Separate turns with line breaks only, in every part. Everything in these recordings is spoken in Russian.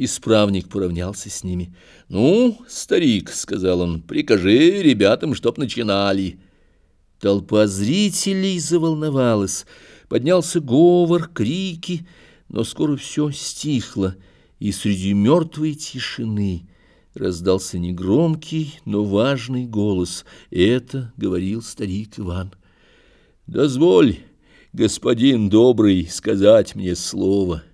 Исправник поравнялся с ними. «Ну, старик, — сказал он, — прикажи ребятам, чтоб начинали». Толпа зрителей заволновалась. Поднялся говор, крики, но скоро все стихло, и среди мертвой тишины раздался негромкий, но важный голос. Это говорил старик Иван. «Дозволь, господин добрый, сказать мне слово».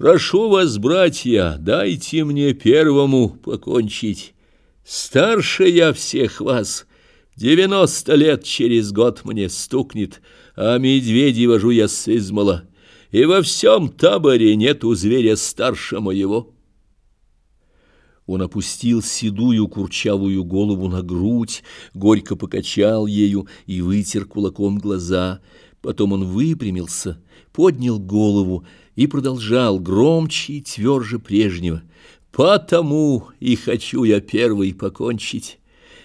Прошу вас, братья, дайте мне первому покончить. Старше я всех вас, девяносто лет через год мне стукнет, а медведей вожу я с измала, и во всем таборе нету зверя старше моего». Он опустил седую курчавую голову на грудь, горько покачал ею и вытер кулаком глаза. Потом он выпрямился, поднял голову и продолжал громче и тверже прежнего. «Потому и хочу я первый покончить.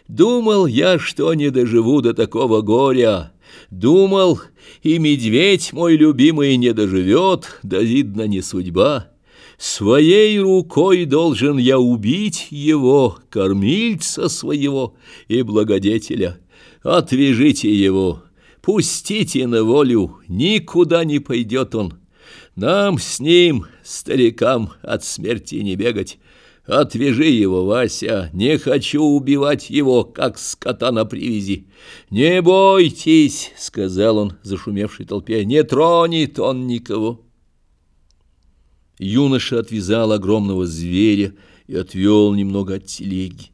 Думал я, что не доживу до такого горя». Думал, и медведь мой любимый не доживет, да, видно, не судьба. Своей рукой должен я убить его, кормильца своего и благодетеля. Отвяжите его, пустите на волю, никуда не пойдет он. Нам с ним, старикам, от смерти не бегать. Отвяжи его, Вася, не хочу убивать его, как скота на привязи. Не бойтесь, — сказал он зашумевшей толпе, — не тронет он никого. Юноша отвязал огромного зверя и отвел немного от телеги.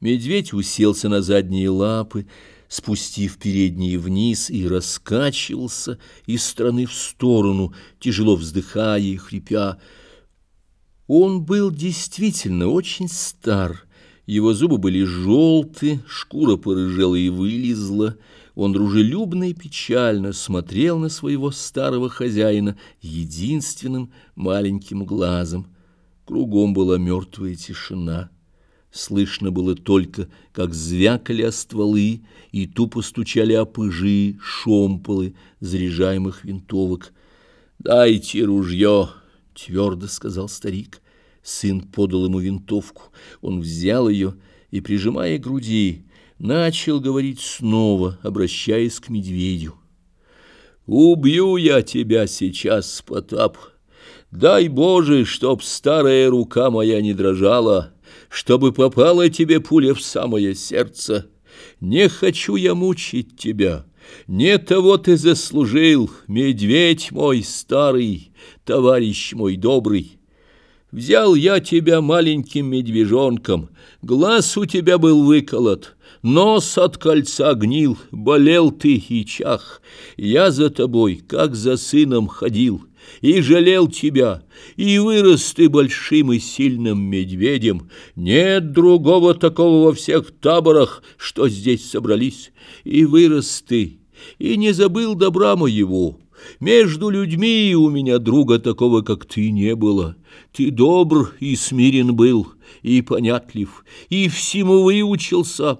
Медведь уселся на задние лапы, спустив передние вниз, и раскачивался из стороны в сторону, тяжело вздыхая и хрипя. Он был действительно очень стар, его зубы были желты, шкура порыжела и вылезла, он дружелюбно и печально смотрел на своего старого хозяина единственным маленьким глазом. Кругом была мертвая тишина. Слышно было только, как звякали о стволы и тупо стучали о пыжи, шомполы заряжаемых винтовок. «Дайте ружье!» — твердо сказал старик. Сын подал ему винтовку. Он взял ее и, прижимая к груди, начал говорить снова, обращаясь к медведю. «Убью я тебя сейчас, Потап! Дай, Боже, чтоб старая рука моя не дрожала!» Чтобы попала тебе пуля в самое сердце. Не хочу я мучить тебя, не того ты заслужил, медведь мой старый, товарищ мой добрый. Взял я тебя маленьким медвежонком, глаз у тебя был выколот, нос от кольца гнил, болел ты и чах. Я за тобой, как за сыном, ходил» и жалел тебя, и вырос ты большим и сильным медведем. Нет другого такого во всех таборах, что здесь собрались. И вырос ты, и не забыл добра моего. Между людьми у меня друга такого, как ты, не было. Ты добр и смирен был, и понятлив, и всему выучился».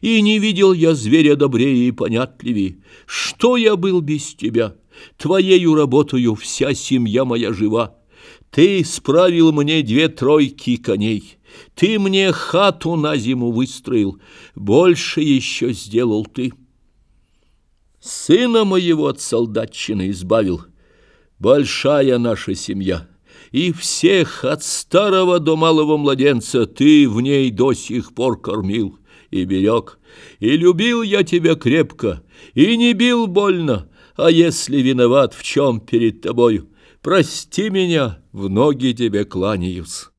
И не видел я зверя добрее и понятливее. Что я был без тебя? Твоею работаю вся семья моя жива. Ты справил мне две тройки коней. Ты мне хату на зиму выстроил. Больше еще сделал ты. Сына моего от солдатчины избавил. Большая наша семья. И всех от старого до малого младенца ты в ней до сих пор кормил и берег. И любил я тебя крепко, и не бил больно, а если виноват в чем перед тобою, прости меня, в ноги тебе кланяюсь».